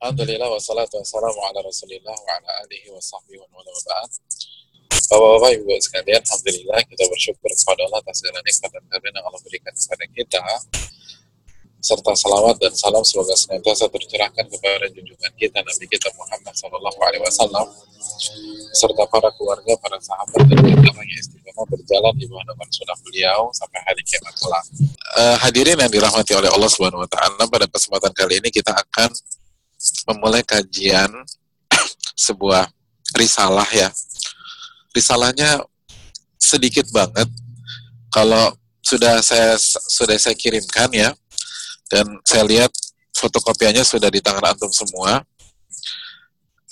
Alhamdulillah wassalatu wassalamu ala rasulillah wa ala alihi wa sahbihi wa ala ba'd. Bapak-bapak, ibu sekalian, Alhamdulillah kita bersyukur kepada Allah atas segala nikmat dan karunia yang Allah berikan kepada kita serta salawat dan salam semoga senantiasa tercurahkan kepada junjungan kita Nabi kita Muhammad Sallallahu Alaihi Wasallam serta para keluarga, para sahabat dan orang yang istiqomah berjalan di bawah naungan sunnah beliau sampai hari kiamat kelak. Uh, hadirin yang dirahmati oleh Allah Subhanahu Wa Taala, pada kesempatan kali ini kita akan memulai kajian sebuah risalah ya. Risalahnya sedikit banget. Kalau sudah saya sudah saya kirimkan ya, dan saya lihat fotokopiannya sudah di tangan antum semua.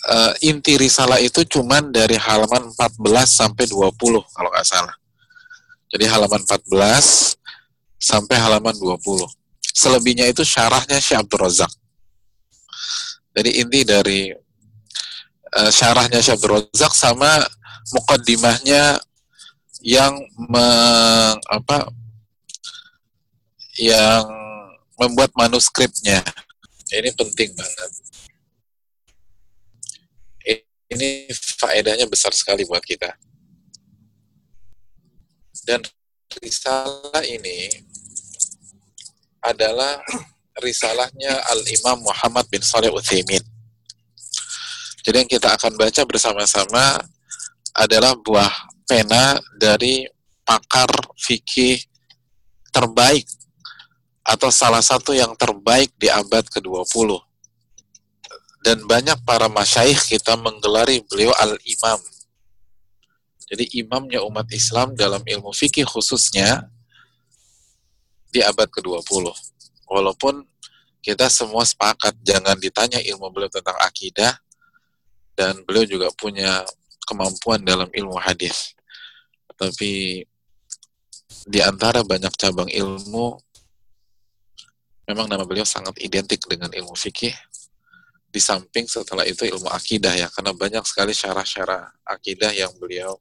Uh, inti risalah itu cuman dari halaman 14 sampai 20 kalau nggak salah. Jadi halaman 14 sampai halaman 20. Selebihnya itu syarahnya Syekh Abdul Razak. Jadi inti dari uh, syarahnya Syekh Abdul Razak sama mukaddimahnya yang meng, apa yang membuat manuskripnya. Ini penting banget. Ini faedahnya besar sekali buat kita. Dan risalah ini adalah risalahnya Al-Imam Muhammad bin Saleh Utsaimin. Jadi yang kita akan baca bersama-sama adalah buah pena dari pakar fikih terbaik atau salah satu yang terbaik di abad ke-20. Dan banyak para masyaikh kita menggelari beliau al-imam. Jadi imamnya umat Islam dalam ilmu fikih khususnya di abad ke-20 walaupun kita semua sepakat jangan ditanya ilmu beliau tentang akidah dan beliau juga punya kemampuan dalam ilmu hadis. Tapi di antara banyak cabang ilmu memang nama beliau sangat identik dengan ilmu fikih. Di samping setelah itu ilmu akidah ya, karena banyak sekali syarah-syarah akidah yang beliau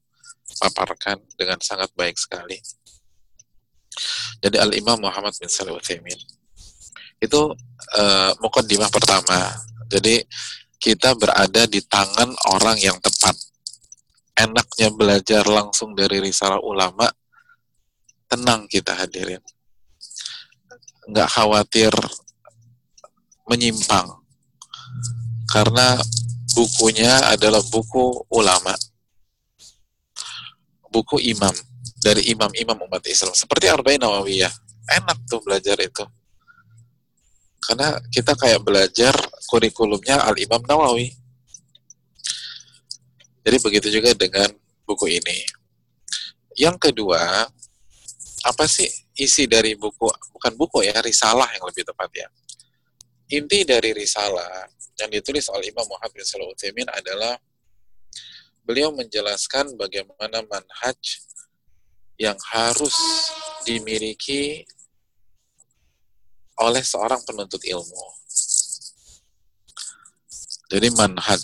paparkan dengan sangat baik sekali. Jadi Al-Imam Muhammad bin Salih Uthaymin itu uh, mukaddimah pertama. Jadi kita berada di tangan orang yang tepat. Enaknya belajar langsung dari risalah ulama, tenang kita hadirin. Nggak khawatir menyimpang. Karena bukunya adalah buku ulama. Buku imam. Dari imam-imam umat Islam. Seperti Arba'in Nawawiyah. Enak tuh belajar itu karena kita kayak belajar kurikulumnya Al Imam Nawawi. Jadi begitu juga dengan buku ini. Yang kedua, apa sih isi dari buku? Bukan buku ya, risalah yang lebih tepat ya. Inti dari risalah yang ditulis oleh Imam Muhammad bin Salah Utsaimin adalah beliau menjelaskan bagaimana manhaj yang harus dimiliki oleh seorang penuntut ilmu. Jadi manhaj,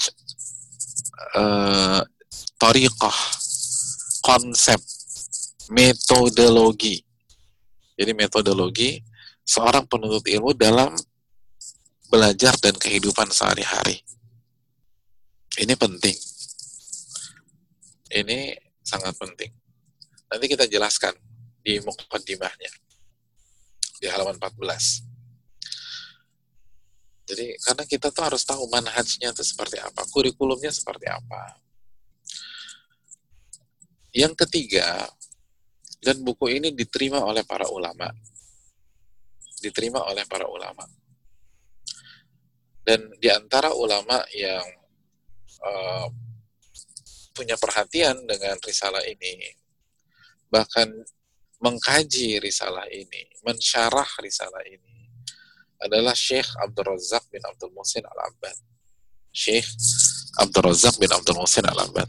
uh, tariqah, konsep, metodologi. Jadi metodologi seorang penuntut ilmu dalam belajar dan kehidupan sehari-hari. Ini penting. Ini sangat penting. Nanti kita jelaskan di mukaddimahnya di halaman 14. Jadi karena kita tuh harus tahu manhajnya itu seperti apa, kurikulumnya seperti apa. Yang ketiga, dan buku ini diterima oleh para ulama. Diterima oleh para ulama. Dan di antara ulama yang uh, punya perhatian dengan risalah ini, bahkan mengkaji risalah ini, mensyarah risalah ini adalah Syekh Abdul Razak bin Abdul Muhsin Al-Abbad. Syekh Abdul Razak bin Abdul Muhsin Al-Abbad.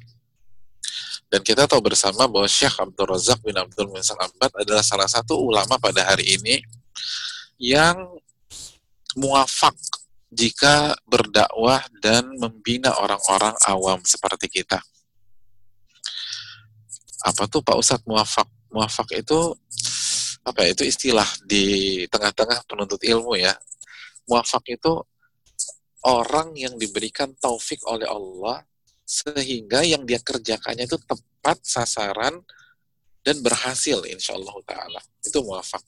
Dan kita tahu bersama bahwa Syekh Abdul Razak bin Abdul Muhsin Al-Abbad adalah salah satu ulama pada hari ini yang muafak jika berdakwah dan membina orang-orang awam seperti kita. Apa tuh Pak Ustadz muafak? Muafak itu apa ya, itu istilah di tengah-tengah penuntut ilmu ya. Muafak itu orang yang diberikan taufik oleh Allah sehingga yang dia kerjakannya itu tepat sasaran dan berhasil insya Allah taala itu muafak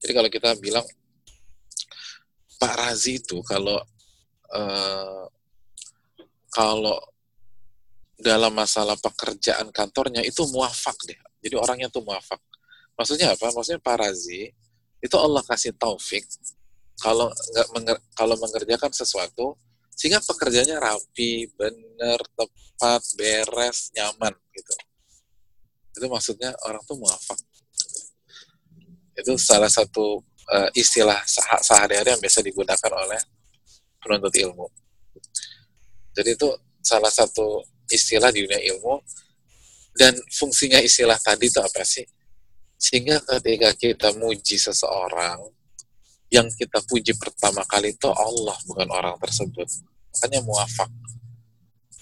jadi kalau kita bilang Pak Razi itu kalau uh, kalau dalam masalah pekerjaan kantornya itu muafak deh. Jadi orangnya tuh muafak. Maksudnya apa? Maksudnya Pak Razi itu Allah kasih taufik kalau nggak menger kalau mengerjakan sesuatu sehingga pekerjaannya rapi, benar, tepat, beres, nyaman gitu. Itu maksudnya orang tuh muafak. Itu salah satu uh, istilah sah sehari-hari yang biasa digunakan oleh penuntut ilmu. Jadi itu salah satu istilah di dunia ilmu dan fungsinya istilah tadi itu apa sih? Sehingga ketika kita muji seseorang, yang kita puji pertama kali itu Allah, bukan orang tersebut. Makanya muafak.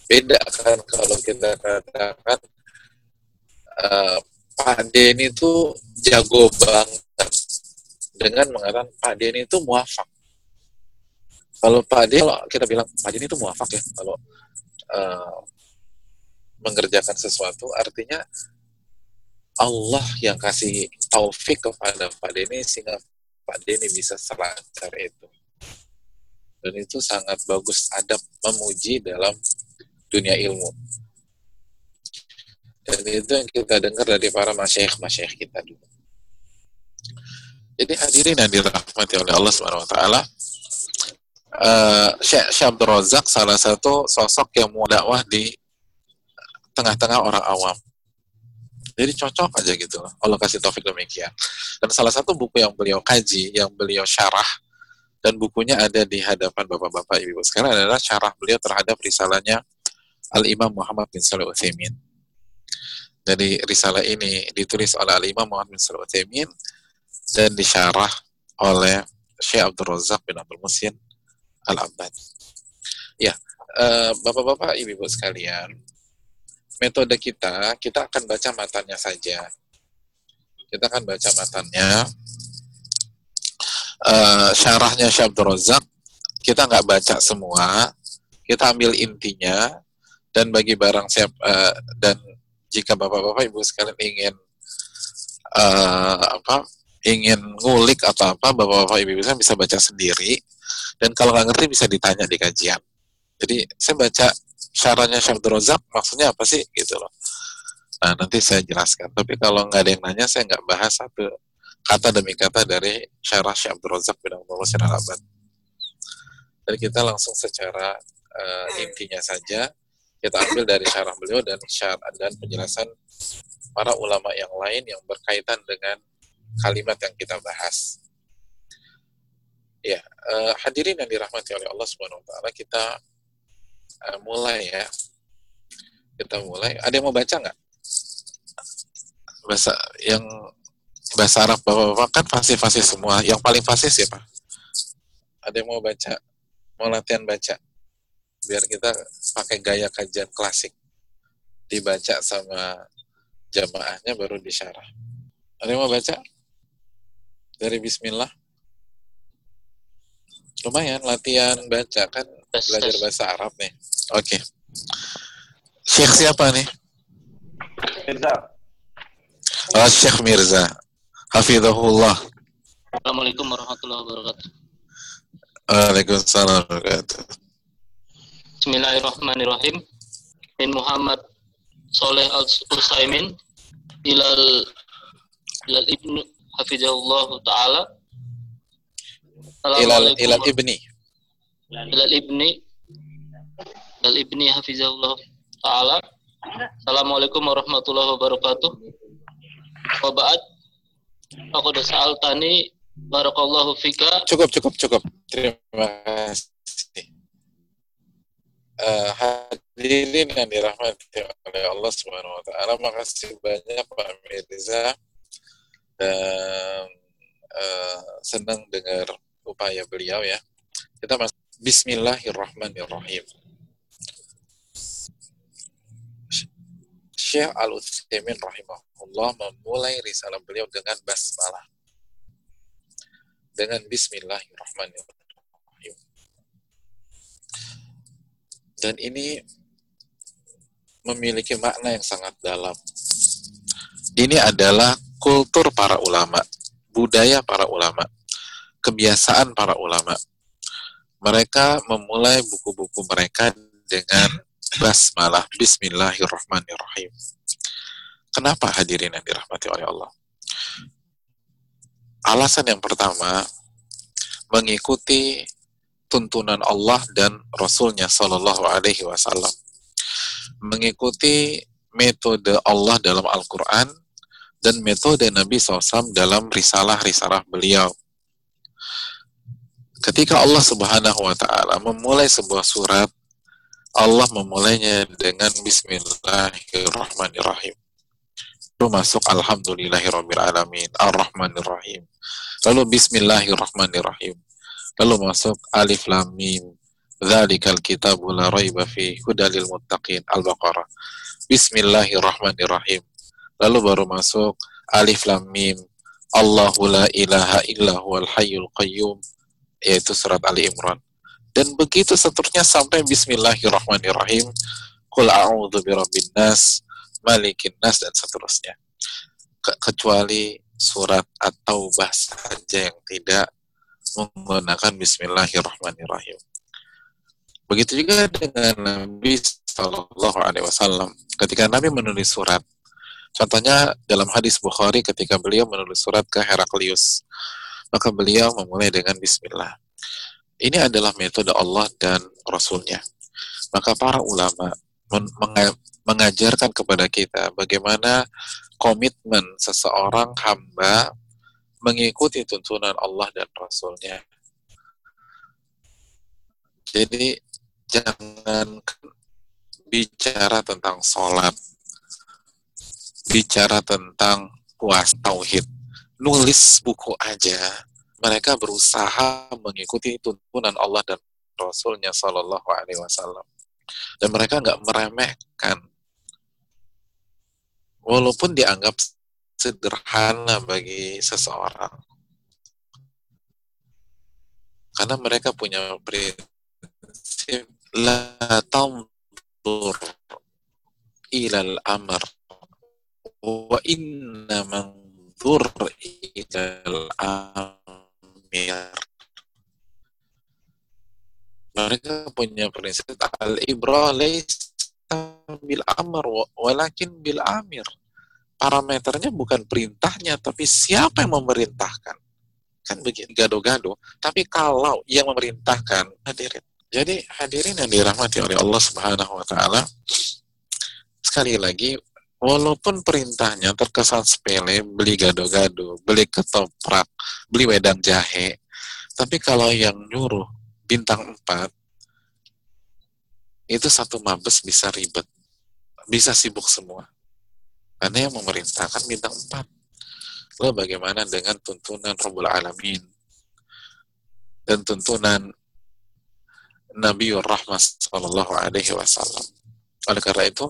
Beda kan kalau kita katakan uh, Pak Denny itu jago banget dengan mengatakan Pak Denny itu muafak. Kalau Pak Denny, kalau kita bilang Pak Denny itu muafak ya, kalau uh, mengerjakan sesuatu, artinya Allah yang kasih taufik kepada Pak Denny sehingga Pak Denny bisa selancar itu. Dan itu sangat bagus adab memuji dalam dunia ilmu. Dan itu yang kita dengar dari para masyayikh-masyayikh kita dulu. Jadi hadirin yang dirahmati oleh Allah Subhanahu wa taala, uh, Syekh Abdul Razak salah satu sosok yang mau dakwah di tengah-tengah orang awam. Jadi cocok aja gitu loh. Allah kasih taufik demikian. Dan salah satu buku yang beliau kaji, yang beliau syarah, dan bukunya ada di hadapan bapak-bapak ibu sekarang adalah syarah beliau terhadap risalahnya Al-Imam Muhammad bin Salih Uthaymin. Jadi risalah ini ditulis oleh Al-Imam Muhammad bin Salih Uthaymin dan disyarah oleh Syekh Abdul Razak bin Abdul Musin Al-Abbad. Ya, uh, bapak-bapak, ibu-ibu sekalian, metode kita, kita akan baca matanya saja. Kita akan baca matanya. Uh, syarahnya Syekh Abdul Razak, kita nggak baca semua, kita ambil intinya, dan bagi barang siap uh, dan jika bapak-bapak ibu sekalian ingin uh, apa ingin ngulik atau apa, bapak-bapak ibu bisa bisa baca sendiri. Dan kalau nggak ngerti bisa ditanya di kajian. Jadi saya baca syaratnya Syekh Rozak maksudnya apa sih gitu loh. Nah nanti saya jelaskan. Tapi kalau nggak ada yang nanya saya nggak bahas satu kata demi kata dari syarah Syekh Rozak bin Abdul Jadi kita langsung secara uh, intinya saja kita ambil dari syarah beliau dan syarat dan penjelasan para ulama yang lain yang berkaitan dengan kalimat yang kita bahas. Ya, uh, hadirin yang dirahmati oleh Allah Subhanahu wa taala, kita uh, mulai ya. Kita mulai. Ada yang mau baca nggak? Bahasa yang bahasa Arab Bapak-bapak kan fasih-fasih semua. Yang paling fasih siapa? Ada yang mau baca? Mau latihan baca? Biar kita pakai gaya kajian klasik. Dibaca sama jamaahnya baru disyarah. Ada yang mau baca? dari Bismillah? Lumayan latihan baca kan belajar bahasa Arab nih. Oke. Okay. Syekh siapa nih? Mirza. Oh, Syekh Mirza. Hafizahullah. Assalamualaikum warahmatullahi wabarakatuh. Waalaikumsalam warahmatullahi Bismillahirrahmanirrahim. Min Muhammad Soleh Al-Utsaimin ilal ilal ibnu hafizahullah taala ilal ilal ibni. Ilal ibni. Ilal ibni hafizahullah taala. Assalamualaikum warahmatullahi wabarakatuh. Wa ba'd. Aku sa'al tani barakallahu fika. Cukup cukup cukup. Terima kasih. Uh, hadirin yang dirahmati oleh Allah Subhanahu wa taala makasih banyak Pak Mirza. Dan uh, senang dengar upaya beliau ya. Kita masuk Bismillahirrahmanirrahim. Syekh Al-Utsaimin rahimahullah memulai risalah beliau dengan basmalah. Dengan bismillahirrahmanirrahim. Dan ini memiliki makna yang sangat dalam. Ini adalah kultur para ulama, budaya para ulama, kebiasaan para ulama. Mereka memulai buku-buku mereka dengan basmalah, bismillahirrahmanirrahim. Kenapa hadirin yang dirahmati oleh Allah? Alasan yang pertama, mengikuti tuntunan Allah dan Rasulnya Shallallahu Alaihi Wasallam, mengikuti metode Allah dalam Al-Quran dan metode Nabi SAW dalam risalah-risalah beliau. Ketika Allah Subhanahu Wa Taala memulai sebuah surat, Allah memulainya dengan Bismillahirrahmanirrahim. Lalu masuk Alhamdulillahirrahmanirrahim, Ar-Rahmanirrahim. Lalu Bismillahirrahmanirrahim Lalu masuk alif lam mim. Dzalikal kitabu la raiba fi hudalil muttaqin. Al-Baqarah. Bismillahirrahmanirrahim. Lalu baru masuk alif lam mim. Allahu la ilaha illa huwal hayyul qayyum yaitu surat Ali Imran. Dan begitu seterusnya sampai bismillahirrahmanirrahim. Qul a'udzu birabbin nas, malikin nas dan seterusnya. Ke kecuali surat atau bahasa saja yang tidak menggunakan Bismillahirrahmanirrahim. Begitu juga dengan Nabi Shallallahu Alaihi Wasallam. Ketika Nabi menulis surat, contohnya dalam hadis Bukhari ketika beliau menulis surat ke Heraklius, maka beliau memulai dengan Bismillah. Ini adalah metode Allah dan Rasulnya. Maka para ulama mengajarkan kepada kita bagaimana komitmen seseorang hamba mengikuti tuntunan Allah dan Rasulnya. Jadi jangan bicara tentang sholat, bicara tentang puas tauhid, nulis buku aja. Mereka berusaha mengikuti tuntunan Allah dan Rasulnya Shallallahu Alaihi Wasallam, dan mereka nggak meremehkan, walaupun dianggap sederhana bagi seseorang. Karena mereka punya prinsip la ilal amr wa inna manzur ilal amir mereka punya prinsip al-ibrah bil amr walakin bil amir parameternya bukan perintahnya, tapi siapa yang memerintahkan. Kan begitu, gado-gado. Tapi kalau yang memerintahkan, hadirin. Jadi hadirin yang dirahmati oleh Allah Subhanahu wa taala, sekali lagi walaupun perintahnya terkesan sepele, beli gado-gado, beli ketoprak, beli wedang jahe, tapi kalau yang nyuruh bintang empat, itu satu mabes bisa ribet, bisa sibuk semua. Karena yang memerintahkan bintang empat. Lalu bagaimana dengan tuntunan Rabbul Alamin dan tuntunan Nabi Rahmat Sallallahu Alaihi Wasallam. Oleh karena itu,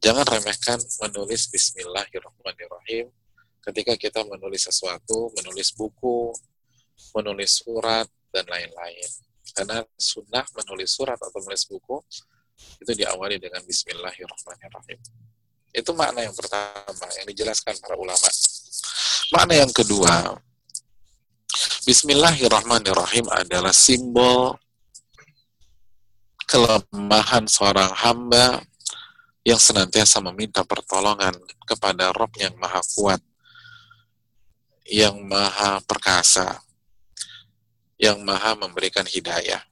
jangan remehkan menulis Bismillahirrahmanirrahim ketika kita menulis sesuatu, menulis buku, menulis surat, dan lain-lain. Karena sunnah menulis surat atau menulis buku itu diawali dengan Bismillahirrahmanirrahim. Itu makna yang pertama yang dijelaskan para ulama. Makna yang kedua, Bismillahirrahmanirrahim adalah simbol kelemahan seorang hamba yang senantiasa meminta pertolongan kepada Rob yang maha kuat, yang maha perkasa, yang maha memberikan hidayah.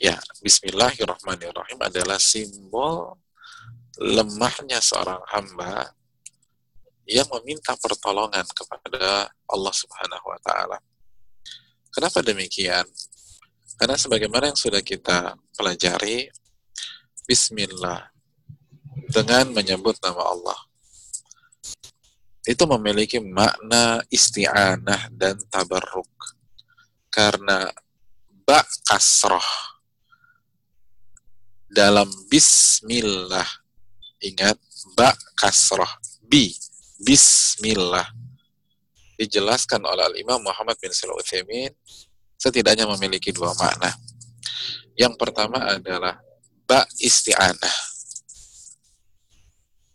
Ya, Bismillahirrahmanirrahim adalah simbol lemahnya seorang hamba yang meminta pertolongan kepada Allah Subhanahu wa taala. Kenapa demikian? Karena sebagaimana yang sudah kita pelajari, bismillah dengan menyebut nama Allah. Itu memiliki makna isti'anah dan tabarruk. Karena ba kasroh dalam bismillah Ingat, ba kasroh. Bi. Bismillah. Dijelaskan oleh Al-Imam Muhammad bin Uthaymin setidaknya memiliki dua makna. Yang pertama adalah ba isti'anah.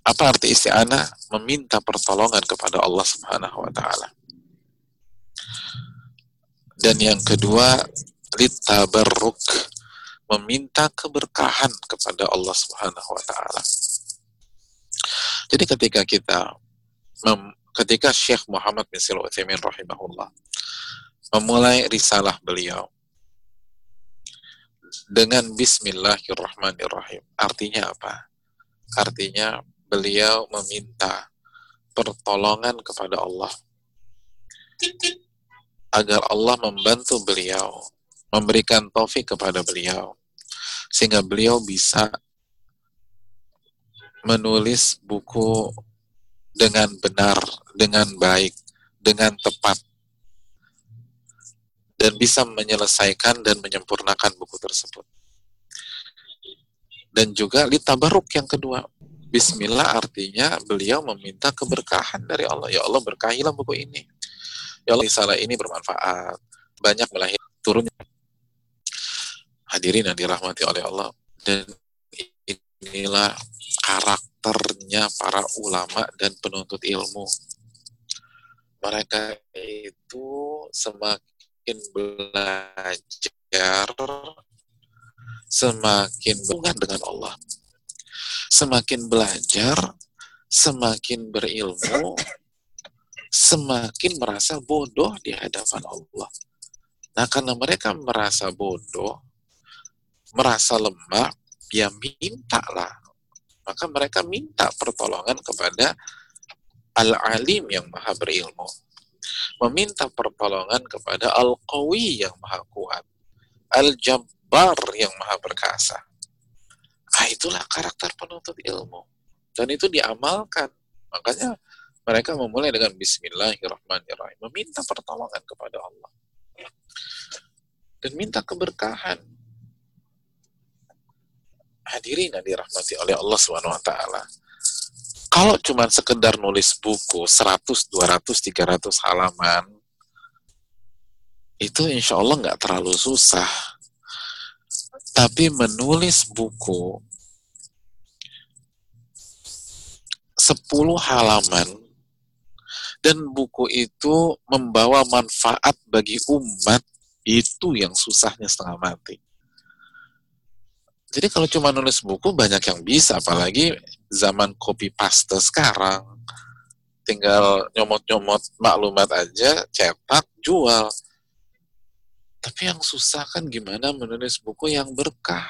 Apa arti isti'anah? Meminta pertolongan kepada Allah Subhanahu wa taala. Dan yang kedua, litabarruk, meminta keberkahan kepada Allah Subhanahu wa taala. Jadi ketika kita ketika Syekh Muhammad bin Utsaimin rahimahullah memulai risalah beliau dengan bismillahirrahmanirrahim. Artinya apa? Artinya beliau meminta pertolongan kepada Allah agar Allah membantu beliau, memberikan taufik kepada beliau sehingga beliau bisa menulis buku dengan benar, dengan baik, dengan tepat dan bisa menyelesaikan dan menyempurnakan buku tersebut. Dan juga litabaruk yang kedua. Bismillah artinya beliau meminta keberkahan dari Allah. Ya Allah berkahilah buku ini. Ya Allah salah ini bermanfaat. Banyak melahir turunnya. Hadirin yang dirahmati oleh Allah. Dan inilah karakternya para ulama dan penuntut ilmu. Mereka itu semakin semakin belajar, semakin berhubungan dengan Allah. Semakin belajar, semakin berilmu, semakin merasa bodoh di hadapan Allah. Nah, karena mereka merasa bodoh, merasa lemah, ya mintalah. Maka mereka minta pertolongan kepada Al-Alim yang maha berilmu meminta pertolongan kepada Al-Qawi yang maha kuat, Al-Jabbar yang maha perkasa. Ah, itulah karakter penuntut ilmu. Dan itu diamalkan. Makanya mereka memulai dengan Bismillahirrahmanirrahim. Meminta pertolongan kepada Allah. Dan minta keberkahan. Hadirin yang dirahmati oleh Allah SWT kalau cuma sekedar nulis buku 100, 200, 300 halaman, itu insya Allah nggak terlalu susah. Tapi menulis buku 10 halaman dan buku itu membawa manfaat bagi umat itu yang susahnya setengah mati. Jadi kalau cuma nulis buku banyak yang bisa, apalagi zaman copy paste sekarang. Tinggal nyomot-nyomot maklumat aja, cetak, jual. Tapi yang susah kan gimana menulis buku yang berkah,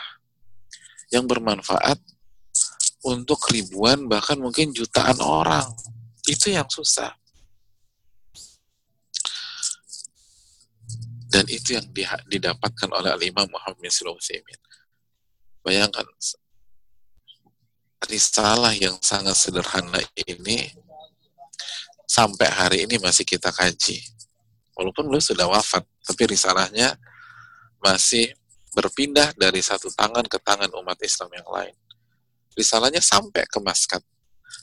yang bermanfaat untuk ribuan bahkan mungkin jutaan orang. Itu yang susah. Dan itu yang didapatkan oleh Al-Imam Muhammad bin Bayangkan risalah yang sangat sederhana ini sampai hari ini masih kita kaji. Walaupun beliau sudah wafat, tapi risalahnya masih berpindah dari satu tangan ke tangan umat Islam yang lain. Risalahnya sampai ke Maskat,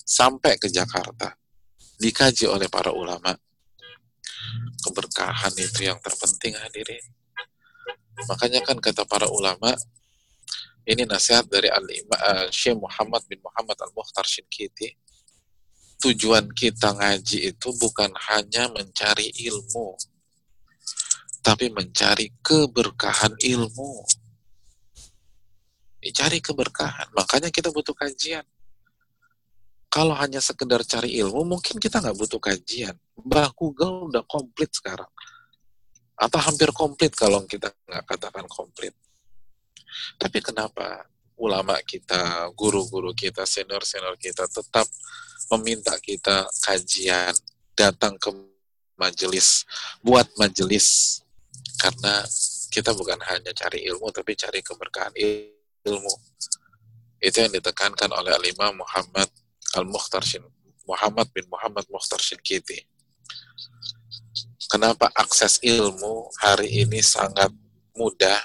sampai ke Jakarta, dikaji oleh para ulama. Keberkahan itu yang terpenting hadirin. Makanya kan kata para ulama, ini nasihat dari al uh, Syekh Muhammad bin Muhammad Al-Mukhtar Shinkiti. Tujuan kita ngaji itu bukan hanya mencari ilmu, tapi mencari keberkahan ilmu. Cari keberkahan, makanya kita butuh kajian. Kalau hanya sekedar cari ilmu, mungkin kita nggak butuh kajian. Bah Google udah komplit sekarang. Atau hampir komplit kalau kita nggak katakan komplit tapi kenapa ulama kita, guru-guru kita, senior-senior kita tetap meminta kita kajian, datang ke majelis, buat majelis. Karena kita bukan hanya cari ilmu, tapi cari keberkahan ilmu. Itu yang ditekankan oleh Alimah Muhammad Al-Mukhtar Muhammad bin Muhammad Mukhtar Shinkiti. Kenapa akses ilmu hari ini sangat mudah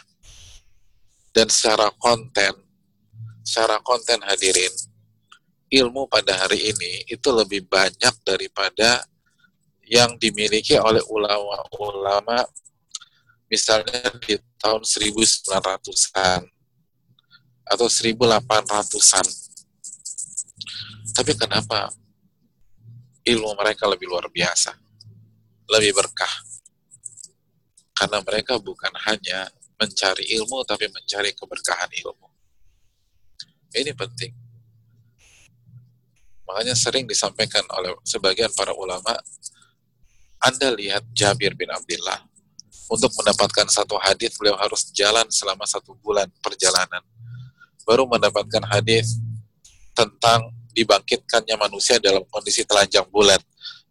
dan secara konten secara konten hadirin ilmu pada hari ini itu lebih banyak daripada yang dimiliki oleh ulama-ulama misalnya di tahun 1900-an atau 1800-an. Tapi kenapa ilmu mereka lebih luar biasa, lebih berkah? Karena mereka bukan hanya mencari ilmu, tapi mencari keberkahan ilmu. Ini penting. Makanya sering disampaikan oleh sebagian para ulama, Anda lihat Jabir bin Abdullah, untuk mendapatkan satu hadis beliau harus jalan selama satu bulan perjalanan baru mendapatkan hadis tentang dibangkitkannya manusia dalam kondisi telanjang bulat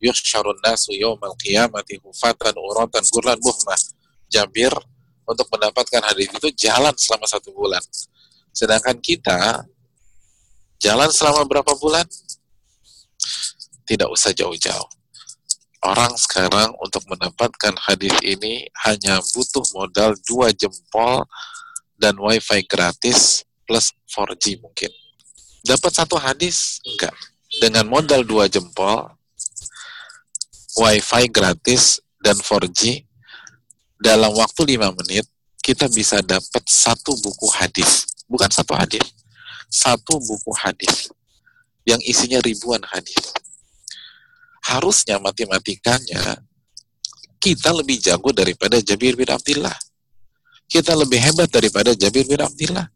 yusyarun nasu yawmal qiyamati hufatan uratan gurlan buhmah Jabir untuk mendapatkan hadis itu jalan selama satu bulan sedangkan kita jalan selama berapa bulan tidak usah jauh-jauh orang sekarang untuk mendapatkan hadis ini hanya butuh modal dua jempol dan wifi gratis plus 4G mungkin. Dapat satu hadis? Enggak. Dengan modal dua jempol, wifi gratis dan 4G, dalam waktu lima menit, kita bisa dapat satu buku hadis. Bukan satu hadis. Satu buku hadis. Yang isinya ribuan hadis harusnya matematikanya kita lebih jago daripada Jabir bin Abdullah. Kita lebih hebat daripada Jabir bin Abdullah.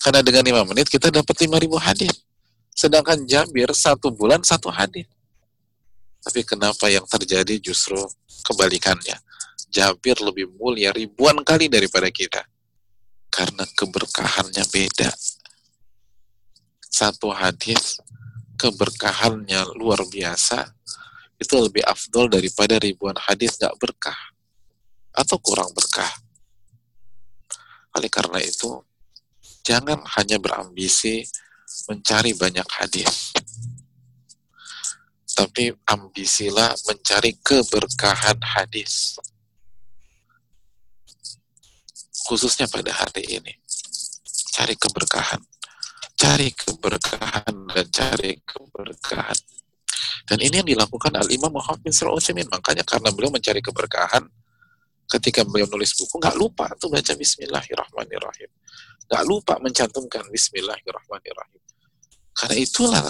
Karena dengan lima menit kita dapat lima ribu hadis. Sedangkan Jabir satu bulan satu hadis. Tapi kenapa yang terjadi justru kebalikannya? Jabir lebih mulia ribuan kali daripada kita. Karena keberkahannya beda. Satu hadis keberkahannya luar biasa, itu lebih afdol daripada ribuan hadis gak berkah atau kurang berkah. Oleh karena itu, jangan hanya berambisi mencari banyak hadis, tapi ambisilah mencari keberkahan hadis. Khususnya pada hari ini. Cari keberkahan. Cari keberkahan dan cari keberkahan dan ini yang dilakukan Al-Imam Muhammad bin Shalih Makanya karena beliau mencari keberkahan, ketika beliau nulis buku, nggak lupa tuh baca Bismillahirrahmanirrahim. Nggak lupa mencantumkan Bismillahirrahmanirrahim. Karena itulah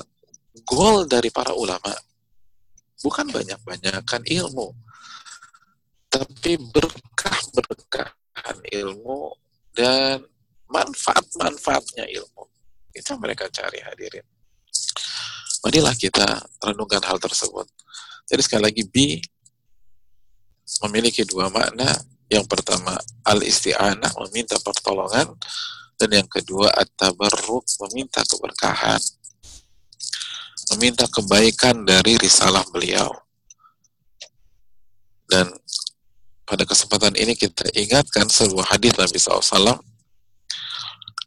goal dari para ulama. Bukan banyak-banyakan ilmu, tapi berkah-berkahan ilmu dan manfaat-manfaatnya ilmu. Itu mereka cari hadirin marilah kita renungkan hal tersebut. Jadi sekali lagi B memiliki dua makna. Yang pertama al-isti'anah meminta pertolongan dan yang kedua at-tabarruk meminta keberkahan. Meminta kebaikan dari risalah beliau. Dan pada kesempatan ini kita ingatkan sebuah hadis Nabi SAW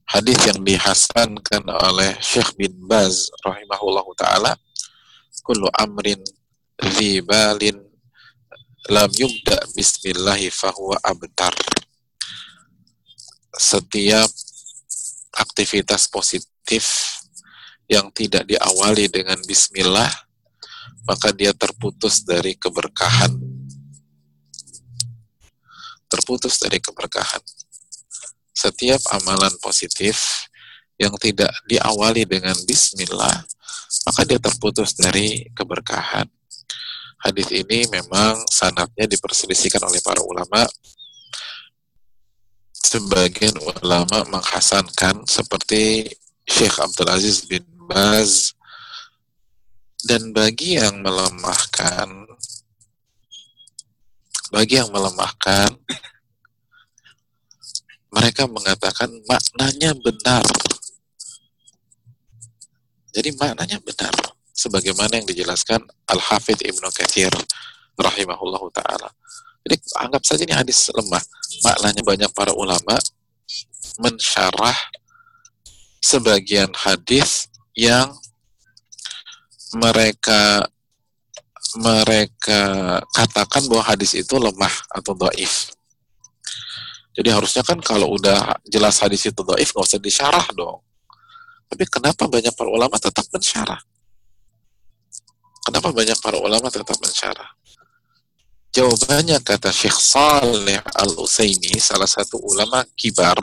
hadis yang dihasankan oleh Syekh bin Baz rahimahullah taala. Kullu amrin zibalin lam yubda bismillahi fahuwa abtar. Setiap aktivitas positif yang tidak diawali dengan bismillah maka dia terputus dari keberkahan terputus dari keberkahan setiap amalan positif yang tidak diawali dengan bismillah, maka dia terputus dari keberkahan. Hadis ini memang sanatnya diperselisihkan oleh para ulama. Sebagian ulama menghasankan seperti Syekh Abdul Aziz bin Baz dan bagi yang melemahkan bagi yang melemahkan mereka mengatakan maknanya benar. Jadi maknanya benar. Sebagaimana yang dijelaskan Al-Hafidh Ibnu Kathir rahimahullah ta'ala. Jadi anggap saja ini hadis lemah. Maknanya banyak para ulama mensyarah sebagian hadis yang mereka mereka katakan bahwa hadis itu lemah atau doif. Jadi harusnya kan kalau udah jelas hadis itu doif nggak usah disyarah dong. Tapi kenapa banyak para ulama tetap mensyarah? Kenapa banyak para ulama tetap mensyarah? Jawabannya kata Syekh Saleh Al-Usaini, salah satu ulama kibar,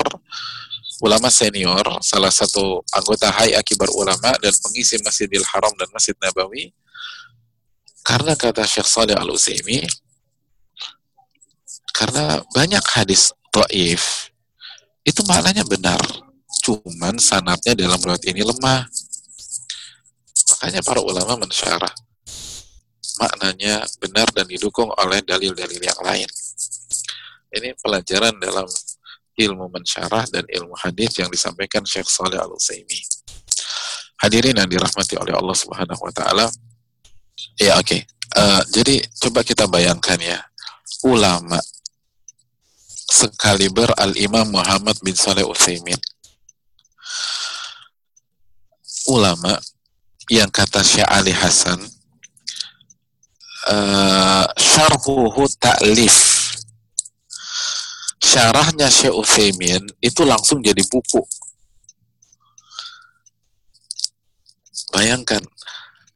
ulama senior, salah satu anggota Hay'a Kibar Ulama dan pengisi Masjidil Haram dan Masjid Nabawi. Karena kata Syekh Saleh Al-Usaimi, karena banyak hadis dhaif itu maknanya benar, cuman sanatnya dalam riwayat ini lemah. Makanya para ulama mensyarah maknanya benar dan didukung oleh dalil-dalil yang lain. Ini pelajaran dalam ilmu mensyarah dan ilmu hadis yang disampaikan Syekh Saleh Al Utsaimin. Hadirin yang dirahmati oleh Allah Subhanahu wa taala. Ya, oke. Okay. Uh, eh, jadi coba kita bayangkan ya. Ulama sekaliber Al-Imam Muhammad bin Saleh Utsaimin. Ulama yang kata Syekh Ali Hasan uh, syarhuhu ta'lif syarahnya Syekh Utsaimin itu langsung jadi buku bayangkan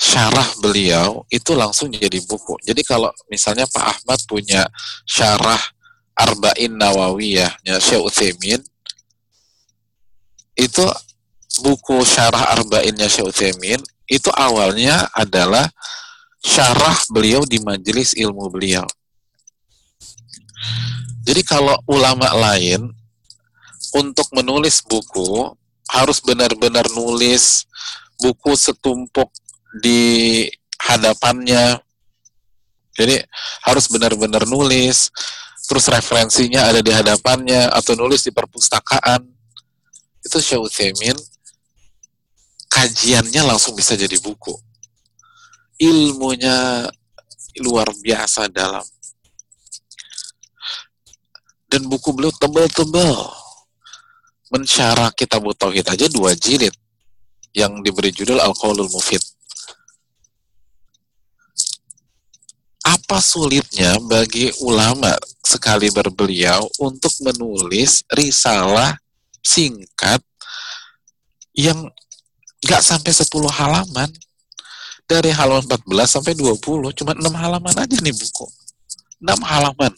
syarah beliau itu langsung jadi buku jadi kalau misalnya Pak Ahmad punya syarah Arba'in Nawawiyahnya Syekh Utsaimin itu buku syarah Arba'innya Syekh Utsaimin itu awalnya adalah syarah beliau di majelis ilmu beliau. Jadi kalau ulama lain untuk menulis buku harus benar-benar nulis buku setumpuk di hadapannya. Jadi harus benar-benar nulis, terus referensinya ada di hadapannya atau nulis di perpustakaan. Itu Syekh Utsaimin kajiannya langsung bisa jadi buku ilmunya luar biasa dalam. Dan buku beliau tebal-tebal. Mensyarah kitab Tauhid aja dua jilid yang diberi judul Al-Qaulul Mufid. Apa sulitnya bagi ulama sekali berbeliau untuk menulis risalah singkat yang nggak sampai 10 halaman? Dari halaman 14 sampai 20 cuma 6 halaman aja nih buku 6 halaman.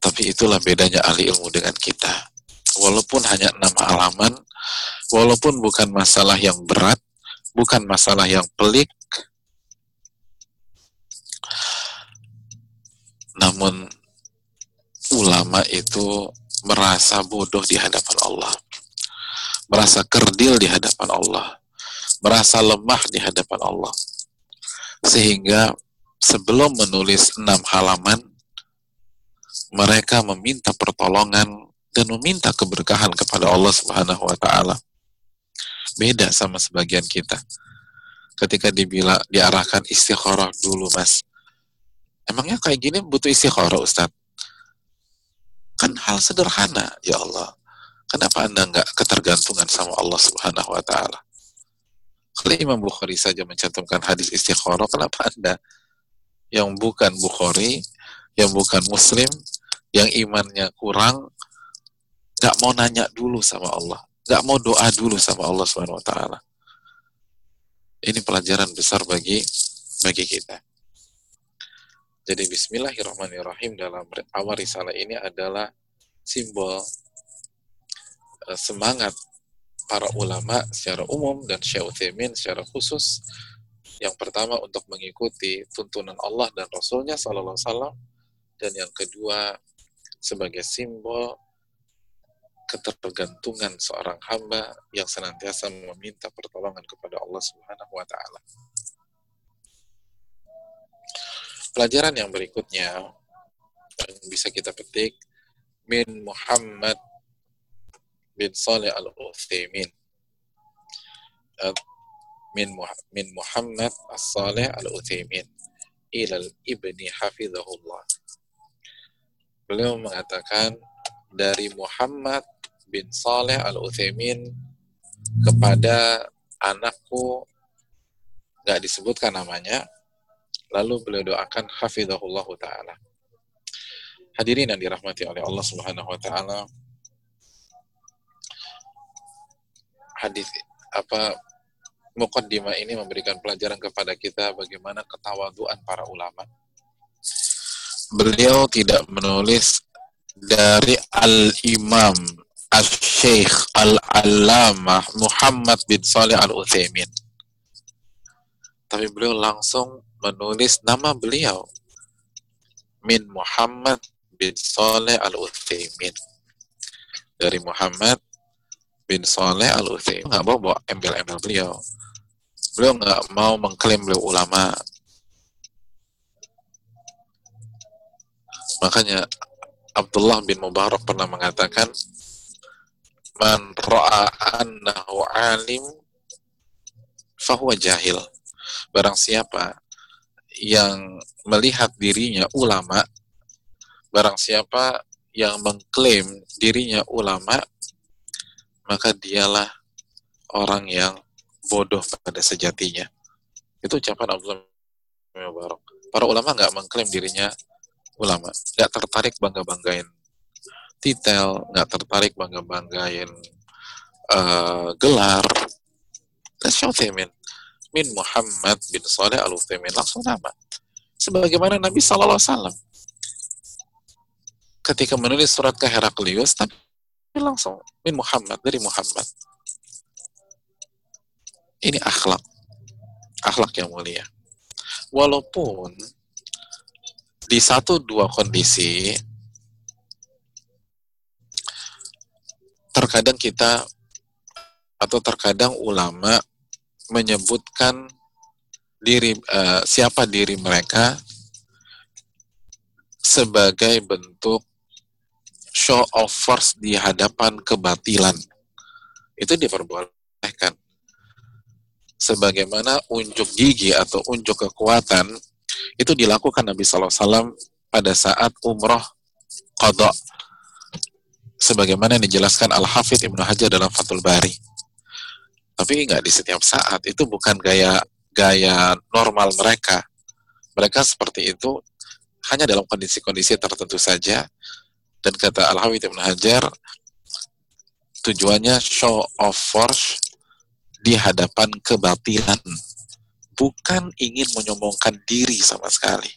Tapi itulah bedanya ahli ilmu dengan kita. Walaupun hanya 6 halaman walaupun bukan masalah yang berat bukan masalah yang pelik ulama itu merasa bodoh di hadapan Allah merasa kerdil di hadapan Allah merasa lemah di hadapan Allah. Sehingga sebelum menulis enam halaman, mereka meminta pertolongan dan meminta keberkahan kepada Allah Subhanahu wa taala. Beda sama sebagian kita. Ketika dibilang diarahkan istikharah dulu, Mas. Emangnya kayak gini butuh istikharah, Ustadz? Kan hal sederhana, ya Allah. Kenapa Anda nggak ketergantungan sama Allah Subhanahu wa taala? Kalau Imam Bukhari saja mencantumkan hadis istikharah, kenapa Anda yang bukan Bukhari, yang bukan Muslim, yang imannya kurang, nggak mau nanya dulu sama Allah, nggak mau doa dulu sama Allah Subhanahu Wa Taala. Ini pelajaran besar bagi bagi kita. Jadi Bismillahirrahmanirrahim dalam awal risalah ini adalah simbol uh, semangat para ulama secara umum dan Syekh secara khusus yang pertama untuk mengikuti tuntunan Allah dan Rasulnya Sallallahu Alaihi dan yang kedua sebagai simbol ketergantungan seorang hamba yang senantiasa meminta pertolongan kepada Allah Subhanahu wa taala. Pelajaran yang berikutnya yang bisa kita petik min Muhammad bin Saleh Al-Utsaimin min min Muhammad As-Saleh Al-Utsaimin ilal ibni hafizahullah. Beliau mengatakan dari Muhammad bin Saleh Al-Utsaimin kepada anakku nggak disebutkan namanya lalu beliau doakan hafizahullah taala. Hadirin yang dirahmati oleh Allah Subhanahu wa taala, hadis apa Mukaddimah ini memberikan pelajaran kepada kita bagaimana ketawaduan para ulama. Beliau tidak menulis dari Al-Imam Al-Syeikh Al-Allamah Muhammad bin Saleh Al-Uthaymin. Tapi beliau langsung menulis nama beliau min Muhammad bin Saleh Al-Uthaymin. Dari Muhammad bin Saleh Al-Uthaymin. Nggak mau bawa embel-embel beliau beliau nggak mau mengklaim beliau ulama makanya Abdullah bin Mubarak pernah mengatakan man ra'a annahu alim fahuwa jahil barang siapa yang melihat dirinya ulama barang siapa yang mengklaim dirinya ulama maka dialah orang yang bodoh pada sejatinya. Itu ucapan Abdullah bin. Para ulama nggak mengklaim dirinya ulama, nggak tertarik bangga-banggain titel, nggak tertarik bangga-banggain uh, gelar. Dan Syauthemin min Muhammad bin Saleh al Uthaymin langsung nama. Sebagaimana Nabi Sallallahu Alaihi Wasallam ketika menulis surat ke Heraklius, tapi langsung min Muhammad dari Muhammad ini akhlak. Akhlak yang mulia. Walaupun di satu dua kondisi terkadang kita atau terkadang ulama menyebutkan diri uh, siapa diri mereka sebagai bentuk show of force di hadapan kebatilan. Itu diperbolehkan. Sebagaimana unjuk gigi atau unjuk kekuatan itu dilakukan Nabi SAW pada saat umroh qadha. Sebagaimana dijelaskan Al-Hafidh Ibnu Hajar dalam Fathul Bari tapi nggak di setiap saat. Itu bukan gaya gaya normal mereka. Mereka seperti itu hanya dalam kondisi-kondisi tertentu saja. Dan kata Al-Hafidh Ibnu Hajar tujuannya show of force di hadapan kebatilan, bukan ingin menyombongkan diri sama sekali.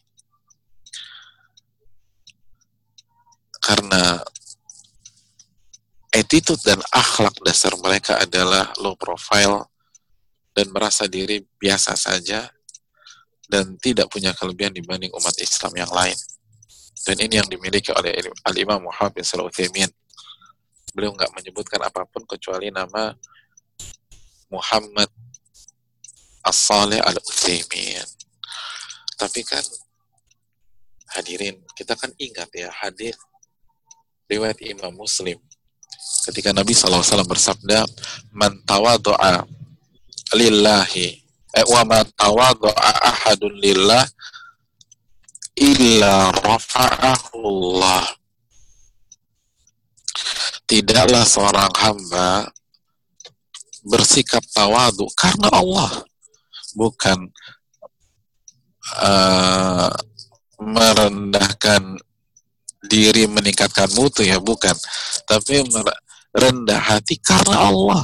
Karena attitude dan akhlak dasar mereka adalah low profile dan merasa diri biasa saja dan tidak punya kelebihan dibanding umat Islam yang lain. Dan ini yang dimiliki oleh Al-Imam Muhammad bin Salah Beliau nggak menyebutkan apa pun kecuali nama Muhammad As-Saleh Al-Uthaymin. Tapi kan hadirin, kita kan ingat ya hadis riwayat Imam Muslim ketika Nabi SAW bersabda man tawadu'a lillahi eh, wa man tawadu'a ahadun lillah illa rafa'ahullah tidaklah seorang hamba bersikap tawadu karena Allah bukan uh, merendahkan diri meningkatkan mutu ya bukan. Tapi rendah hati karena Allah.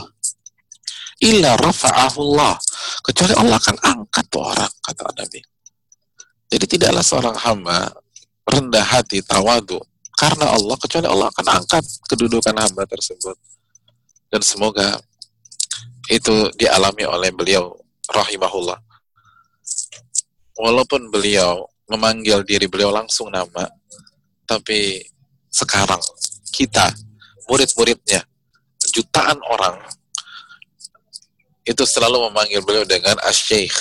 Illa rafa'ahullah kecuali Allah akan angkat tuh orang kata Nabi. Jadi tidaklah seorang hamba rendah hati tawadu karena Allah kecuali Allah akan angkat kedudukan hamba tersebut. Dan semoga itu dialami oleh beliau rahimahullah. Walaupun beliau memanggil diri beliau langsung nama, tapi sekarang kita, murid-muridnya, jutaan orang, itu selalu memanggil beliau dengan Asy-Syeikh,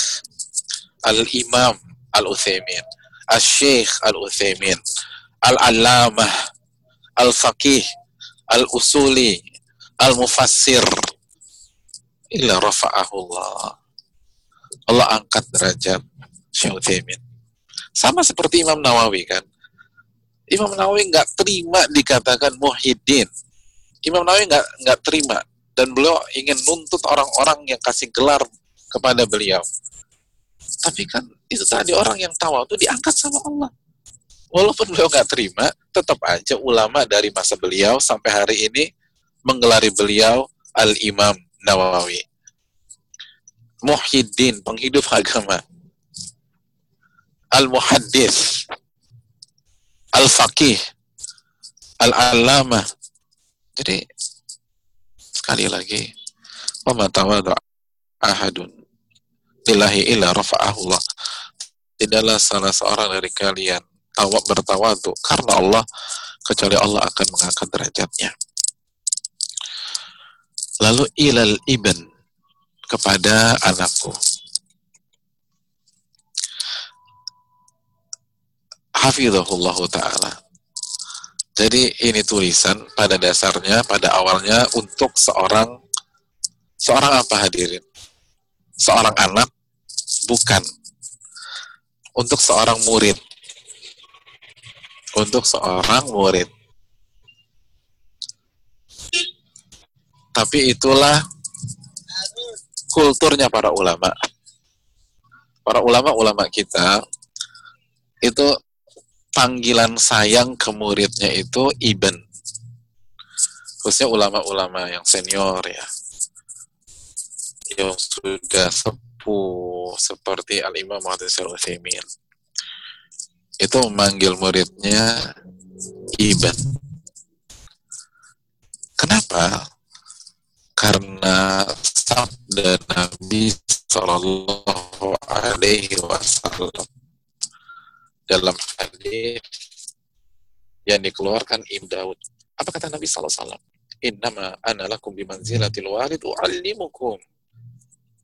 Al-Imam Al-Utsaimin, Asy-Syeikh Al-Utsaimin, Al-Allamah, Al-Faqih, Al-Usuli, Al-Mufassir, illa rafa'ahullah. Allah angkat derajat Syekh Utsaimin. Sama seperti Imam Nawawi kan. Imam Nawawi nggak terima dikatakan muhyiddin. Imam Nawawi nggak nggak terima dan beliau ingin nuntut orang-orang yang kasih gelar kepada beliau. Tapi kan itu tadi orang yang tawa itu diangkat sama Allah. Walaupun beliau nggak terima, tetap aja ulama dari masa beliau sampai hari ini menggelari beliau al-imam Nawawi. muhyiddin, penghidup agama. Al-muhaddis, al-faqih, al-allamah. Jadi sekali lagi, wa ahadun lillahi illa rafa'ahullah. Tidaklah salah seorang dari kalian tawab bertawadu karena Allah kecuali Allah akan mengangkat derajatnya. Lalu ilal ibn kepada anakku. Hafizahullah ta'ala. Jadi ini tulisan pada dasarnya, pada awalnya untuk seorang, seorang apa hadirin? Seorang anak? Bukan. Untuk seorang murid. Untuk seorang murid. Tapi itulah kulturnya para ulama. Para ulama-ulama kita itu panggilan sayang ke muridnya itu iben. Khususnya ulama-ulama yang senior ya. Yang sudah sepuh seperti Al-Imam Muhammad. Itu memanggil muridnya iben. Kenapa? Karena sabda Nabi Shallallahu Alaihi Wasallam dalam hadis yang dikeluarkan Ibn Daud. Apa kata Nabi Sallallahu Alaihi Wasallam? Innama ana lakum bimanzilatil walid.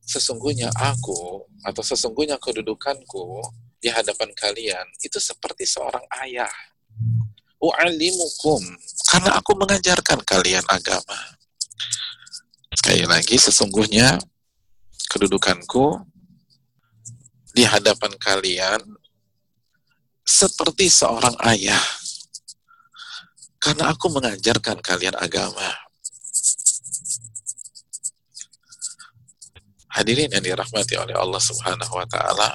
Sesungguhnya aku atau sesungguhnya kedudukanku di hadapan kalian itu seperti seorang ayah. U'allimukum. Karena aku mengajarkan kalian agama. Sekali lagi, sesungguhnya kedudukanku di hadapan kalian seperti seorang ayah. Karena aku mengajarkan kalian agama. Hadirin yang dirahmati oleh Allah Subhanahu wa taala.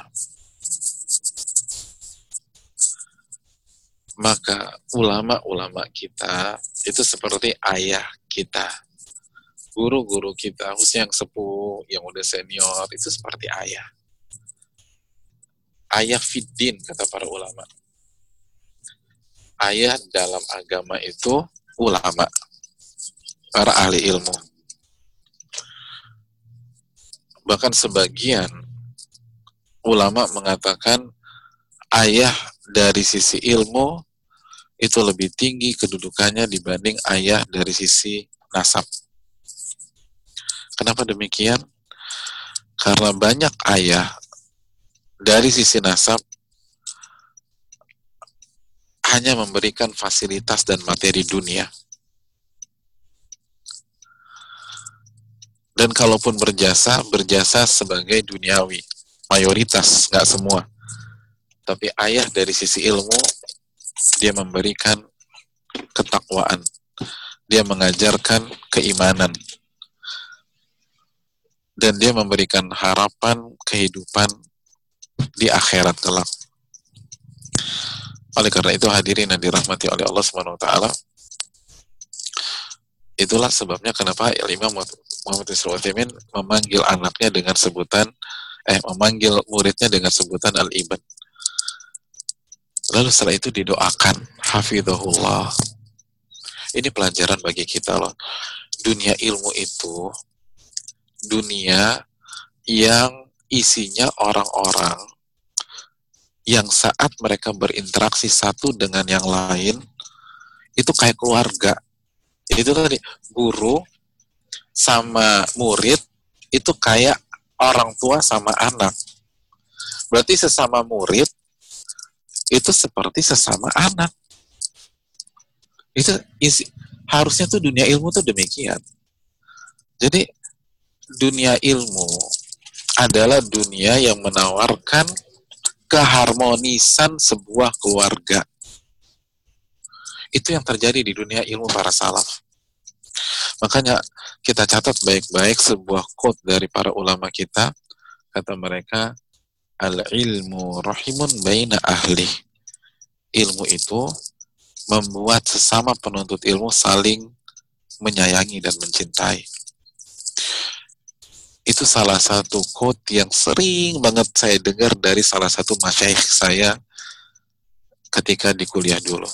Maka ulama-ulama kita itu seperti ayah kita. Guru-guru kita, khususnya yang sepuh, yang udah senior, itu seperti ayah ayah fiddin kata para ulama. Ayah dalam agama itu ulama, para ahli ilmu. Bahkan sebagian ulama mengatakan ayah dari sisi ilmu itu lebih tinggi kedudukannya dibanding ayah dari sisi nasab. Kenapa demikian? Karena banyak ayah dari sisi nasab hanya memberikan fasilitas dan materi dunia. Dan kalaupun berjasa, berjasa sebagai duniawi. Mayoritas, nggak semua. Tapi ayah dari sisi ilmu, dia memberikan ketakwaan. Dia mengajarkan keimanan. Dan dia memberikan harapan kehidupan di akhirat kelak. Oleh karena itu hadirin yang dirahmati oleh Allah Subhanahu wa taala, itulah sebabnya kenapa Imam Muhammad Israwatimin memanggil anaknya dengan sebutan eh memanggil muridnya dengan sebutan al-iban. Lalu setelah itu didoakan hafizahullah. Ini pelajaran bagi kita loh. Dunia ilmu itu dunia yang isinya orang-orang yang saat mereka berinteraksi satu dengan yang lain itu kayak keluarga. Itu tadi guru sama murid itu kayak orang tua sama anak. Berarti sesama murid itu seperti sesama anak. Itu isi, harusnya tuh dunia ilmu tuh demikian. Jadi dunia ilmu adalah dunia yang menawarkan keharmonisan sebuah keluarga. Itu yang terjadi di dunia ilmu para salaf. Makanya kita catat baik-baik sebuah quote dari para ulama kita. Kata mereka, Al-ilmu rahimun baina ahli. Ilmu itu membuat sesama penuntut ilmu saling menyayangi dan mencintai. Itu salah satu quote yang sering banget saya dengar dari salah satu masyaikh saya ketika di kuliah dulu.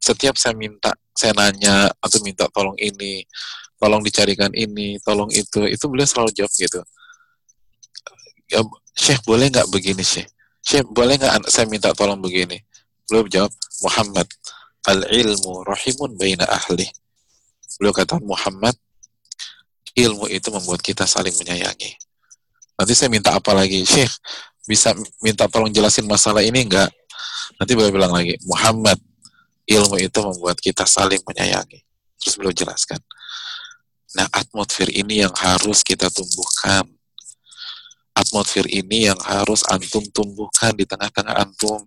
Setiap saya minta, saya nanya atau minta tolong ini, tolong dicarikan ini, tolong itu, itu beliau selalu jawab gitu. Ya, Syekh boleh nggak begini Syekh? Syekh boleh nggak saya minta tolong begini? Beliau jawab, Muhammad, al-ilmu rahimun baina ahli. Beliau kata, Muhammad, ilmu itu membuat kita saling menyayangi. Nanti saya minta apa lagi? Syekh, bisa minta tolong jelasin masalah ini enggak? Nanti beliau bilang lagi, Muhammad, ilmu itu membuat kita saling menyayangi. Terus beliau jelaskan. Nah, atmosfer ini yang harus kita tumbuhkan. Atmosfer ini yang harus antum tumbuhkan di tengah-tengah antum.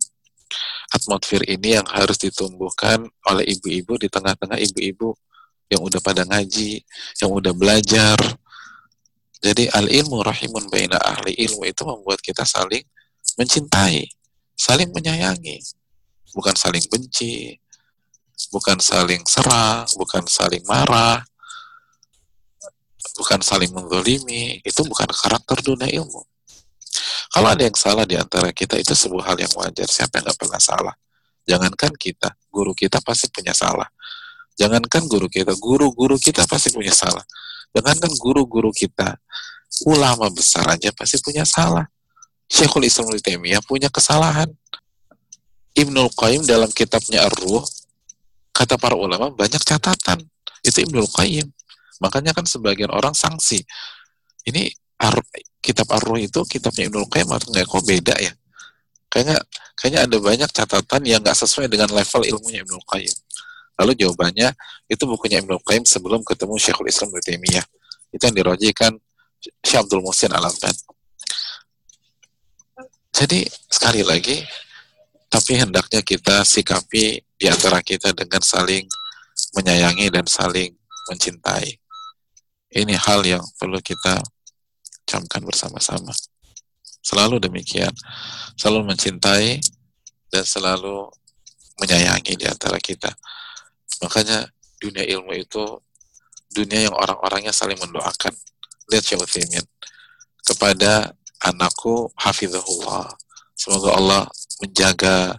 Atmosfer ini yang harus ditumbuhkan oleh ibu-ibu di tengah-tengah ibu-ibu yang udah pada ngaji, yang udah belajar. Jadi al ilmu rahimun baina ahli ilmu itu membuat kita saling mencintai, saling menyayangi, bukan saling benci, bukan saling serang, bukan saling marah, bukan saling menzolimi, itu bukan karakter dunia ilmu. Kalau ada yang salah di antara kita itu sebuah hal yang wajar. Siapa yang nggak pernah salah? Jangankan kita, guru kita pasti punya salah. Jangankan guru kita, guru-guru kita pasti punya salah. Jangankan guru-guru kita, ulama besar aja pasti punya salah. Syekhul Islam Taimiyah punya kesalahan. Ibnul Qayyim dalam kitabnya Ar-Ruh, kata para ulama banyak catatan. Itu Ibnul Qayyim. Makanya kan sebagian orang sanksi. Ini Ar kitab Ar-Ruh itu kitabnya Ibnul Qayyim atau nggak kok beda ya? Kayaknya kayaknya ada banyak catatan yang nggak sesuai dengan level ilmunya Ibnul Qayyim. Lalu jawabannya itu bukunya Ibnu Qayyim sebelum ketemu Syekhul Islam Ibnu Taimiyah. Itu yang dirojikan Syekh Abdul Muhsin al -Albad. Jadi sekali lagi, tapi hendaknya kita sikapi di antara kita dengan saling menyayangi dan saling mencintai. Ini hal yang perlu kita camkan bersama-sama. Selalu demikian. Selalu mencintai dan selalu menyayangi di antara kita. Makanya dunia ilmu itu dunia yang orang-orangnya saling mendoakan. Lihat Syekh Utsaimin kepada anakku hafizahullah. Semoga Allah menjaga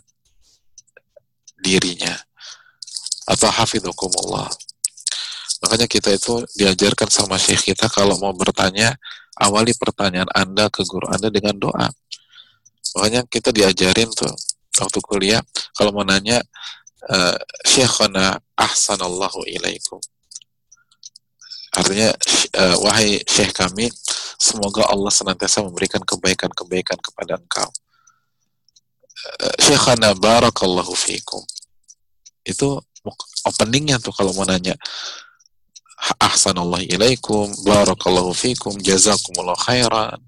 dirinya atau hafizukumullah. Makanya kita itu diajarkan sama syekh kita kalau mau bertanya, awali pertanyaan Anda ke guru Anda dengan doa. Makanya kita diajarin tuh waktu kuliah, kalau mau nanya, uh, Syekhana ahsanallahu ilaikum. Artinya, uh, wahai syekh kami, semoga Allah senantiasa memberikan kebaikan-kebaikan kepada engkau. Uh, Syekhana barakallahu fiikum. Itu openingnya tuh kalau mau nanya. Ahsanallahu ilaikum, barakallahu fiikum, jazakumullah khairan.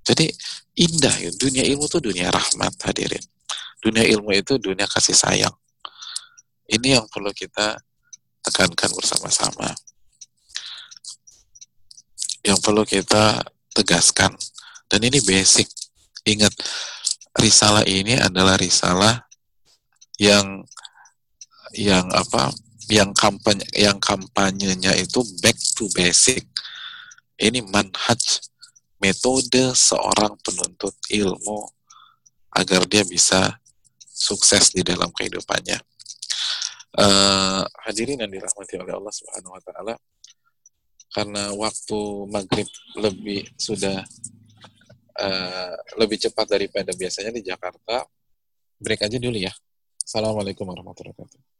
Jadi indah ya, dunia ilmu itu dunia rahmat hadirin dunia ilmu itu dunia kasih sayang. Ini yang perlu kita tekankan bersama-sama. Yang perlu kita tegaskan. Dan ini basic. Ingat, risalah ini adalah risalah yang yang apa yang kampanye yang kampanyenya itu back to basic ini manhaj metode seorang penuntut ilmu agar dia bisa sukses di dalam kehidupannya. Uh, hadirin yang dirahmati oleh Allah Subhanahu wa taala. Karena waktu maghrib lebih sudah uh, lebih cepat daripada biasanya di Jakarta, break aja dulu ya. Assalamualaikum warahmatullahi wabarakatuh.